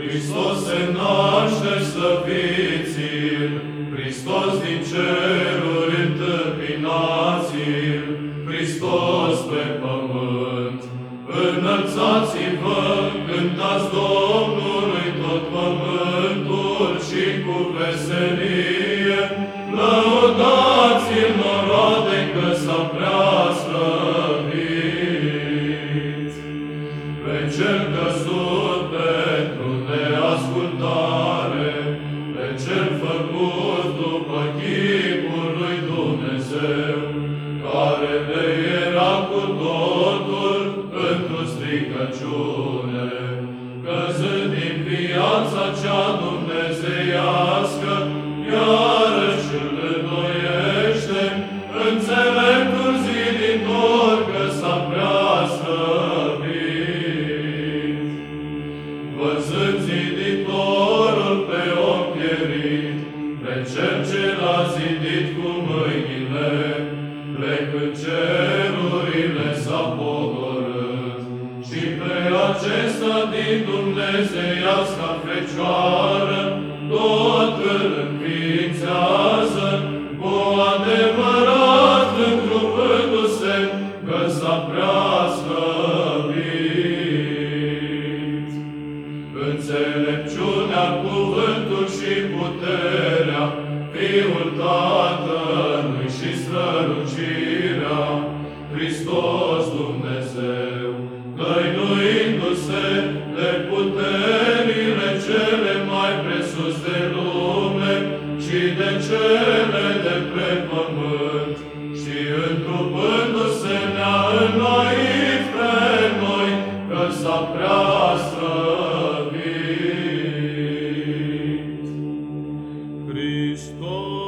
Hristos se naște slăviți-l, Hristos din ceruri întâmpinați-l, Hristos pe pământ. Înălțați-vă, cântați Domnului tot pământul și cu veselie, lăudați-l viața cea dumnezeiască, iarăși îl înnoiește, înțeleptul ziditor că s-a prea slăvit. Văzând ziditorul pe om pierit, pe cel ce l-a zidit cu mâinile, plecând cerurile s-a Dumnezeiasca Fecioară, tot îl înființează, cu adevărat întrupându-se, că s-a prea slăvit. Înțelepciunea, cuvântul și puterea, Fiul Tatălui și strălucirea, Hristos puterile cele mai presus de lume și de cele de pe pământ și întrupându-se ne-a înnoit pe noi că s-a prea străvit. Hristos